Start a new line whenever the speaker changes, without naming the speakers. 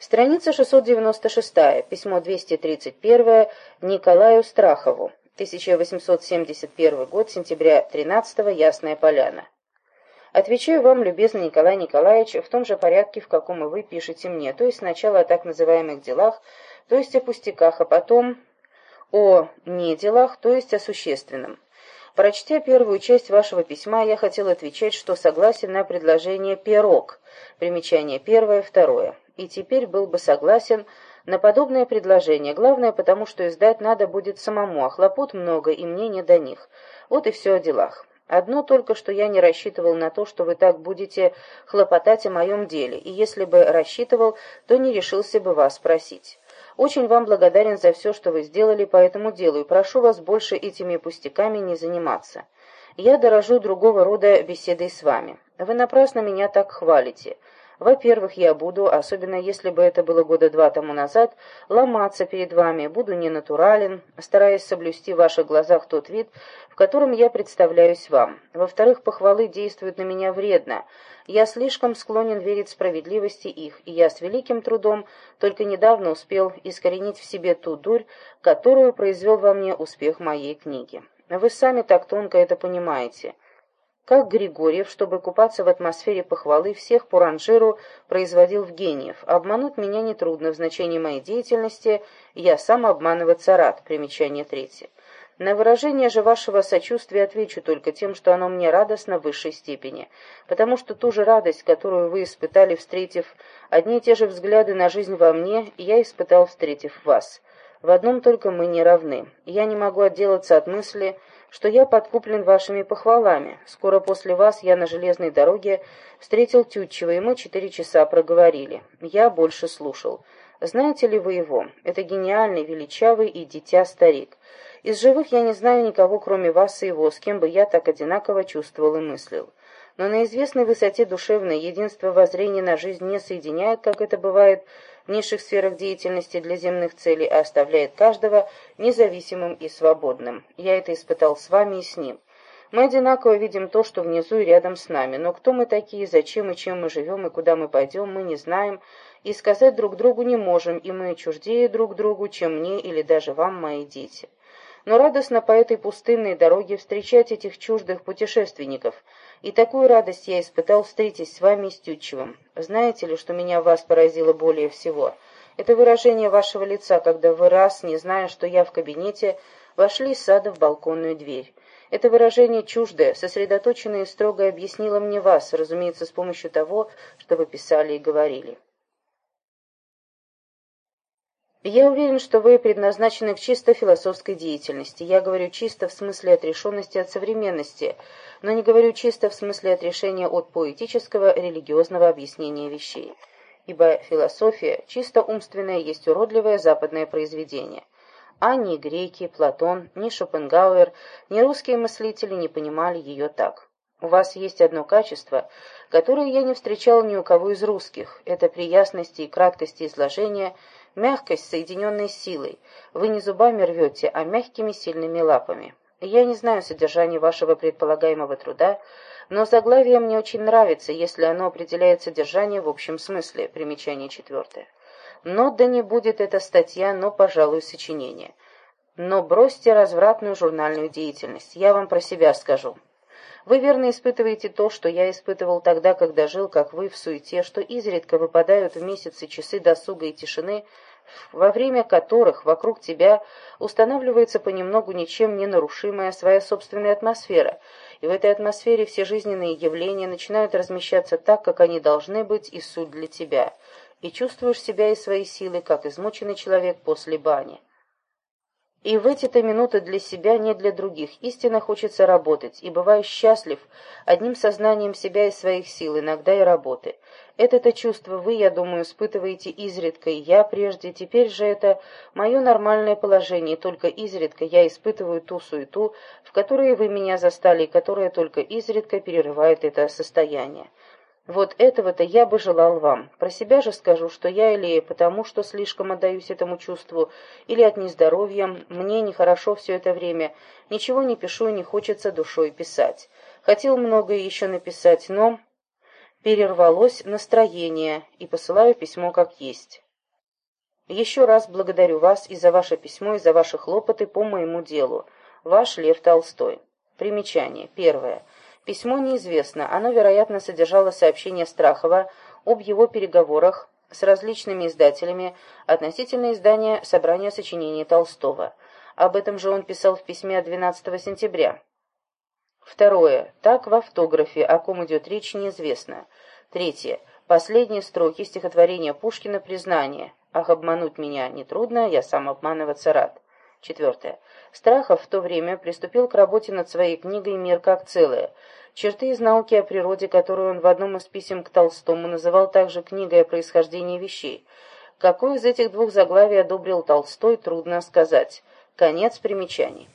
Страница 696, письмо 231 Николаю Страхову, 1871 год, сентября 13 Ясная Поляна. Отвечаю вам, любезный Николай Николаевич, в том же порядке, в каком и вы пишете мне, то есть сначала о так называемых делах, то есть о пустяках, а потом о не делах, то есть о существенном. Прочтя первую часть вашего письма, я хотел отвечать, что согласен на предложение «пирог», примечание первое, второе и теперь был бы согласен на подобное предложение, главное потому, что издать надо будет самому, а хлопот много, и мне не до них. Вот и все о делах. Одно только, что я не рассчитывал на то, что вы так будете хлопотать о моем деле, и если бы рассчитывал, то не решился бы вас спросить. Очень вам благодарен за все, что вы сделали по этому делу, и прошу вас больше этими пустяками не заниматься. Я дорожу другого рода беседой с вами. Вы напрасно меня так хвалите. Во-первых, я буду, особенно если бы это было года два тому назад, ломаться перед вами, буду ненатурален, стараясь соблюсти в ваших глазах тот вид, в котором я представляюсь вам. Во-вторых, похвалы действуют на меня вредно. Я слишком склонен верить справедливости их, и я с великим трудом только недавно успел искоренить в себе ту дурь, которую произвел во мне успех моей книги. Вы сами так тонко это понимаете как Григорьев, чтобы купаться в атмосфере похвалы, всех по ранжиру производил в гениев. Обмануть меня нетрудно, в значении моей деятельности я сам обманываться рад. Примечание третье. На выражение же вашего сочувствия отвечу только тем, что оно мне радостно в высшей степени, потому что ту же радость, которую вы испытали, встретив одни и те же взгляды на жизнь во мне, я испытал, встретив вас. В одном только мы не равны. Я не могу отделаться от мысли, что я подкуплен вашими похвалами. Скоро после вас я на железной дороге встретил Тютчева, и мы четыре часа проговорили. Я больше слушал. Знаете ли вы его? Это гениальный, величавый и дитя старик. Из живых я не знаю никого, кроме вас и его, с кем бы я так одинаково чувствовал и мыслил. Но на известной высоте душевное единство воззрения на жизнь не соединяет, как это бывает низших сферах деятельности для земных целей, а оставляет каждого независимым и свободным. Я это испытал с вами и с ним. Мы одинаково видим то, что внизу и рядом с нами, но кто мы такие, зачем и чем мы живем и куда мы пойдем, мы не знаем, и сказать друг другу не можем, и мы чуждее друг другу, чем мне или даже вам, мои дети. Но радостно по этой пустынной дороге встречать этих чуждых путешественников – и такую радость я испытал, встретясь с вами с Тютчевым. Знаете ли, что меня вас поразило более всего? Это выражение вашего лица, когда вы раз, не зная, что я в кабинете, вошли из сада в балконную дверь. Это выражение чуждое, сосредоточенное и строго объяснило мне вас, разумеется, с помощью того, что вы писали и говорили. Я уверен, что вы предназначены к чисто философской деятельности. Я говорю чисто в смысле отрешенности от современности, но не говорю чисто в смысле отрешения от поэтического религиозного объяснения вещей. Ибо философия, чисто умственная, есть уродливое западное произведение. А ни греки, Платон, ни Шопенгауэр, ни русские мыслители не понимали ее так. У вас есть одно качество, которое я не встречал ни у кого из русских. Это при ясности и краткости изложения – Мягкость, соединенная силой. Вы не зубами рвете, а мягкими сильными лапами. Я не знаю содержания вашего предполагаемого труда, но заглавие мне очень нравится, если оно определяет содержание в общем смысле. Примечание четвертое. Но да не будет это статья, но, пожалуй, сочинение. Но бросьте развратную журнальную деятельность. Я вам про себя скажу. Вы верно испытываете то, что я испытывал тогда, когда жил, как вы, в суете, что изредка выпадают в месяцы часы досуга и тишины, во время которых вокруг тебя устанавливается понемногу ничем не нарушимая своя собственная атмосфера, и в этой атмосфере все жизненные явления начинают размещаться так, как они должны быть и суть для тебя, и чувствуешь себя и свои силы, как измученный человек после бани. И в эти-то минуты для себя, не для других, истинно хочется работать, и бываю счастлив одним сознанием себя и своих сил, иногда и работы. Это-то чувство вы, я думаю, испытываете изредка, и я прежде, теперь же это мое нормальное положение, только изредка я испытываю ту суету, в которой вы меня застали, и которая только изредка перерывает это состояние. Вот этого-то я бы желал вам. Про себя же скажу, что я или потому, что слишком отдаюсь этому чувству, или от нездоровья, мне нехорошо все это время, ничего не пишу и не хочется душой писать. Хотел многое еще написать, но перервалось настроение, и посылаю письмо как есть. Еще раз благодарю вас и за ваше письмо, и за ваши хлопоты по моему делу. Ваш Лев Толстой. Примечание. Первое. Письмо неизвестно, оно, вероятно, содержало сообщение Страхова об его переговорах с различными издателями относительно издания собрания сочинений Толстого. Об этом же он писал в письме от 12 сентября. Второе. Так в автографе, о ком идет речь, неизвестно. Третье. Последние строки стихотворения Пушкина «Признание». «Ах, обмануть меня нетрудно, я сам обманываться рад». Четвертое. Страхов в то время приступил к работе над своей книгой «Мир как целое». Черты из науки о природе, которую он в одном из писем к Толстому называл также книгой о происхождении вещей. Какой из этих двух заглавий одобрил Толстой, трудно сказать. Конец примечаний.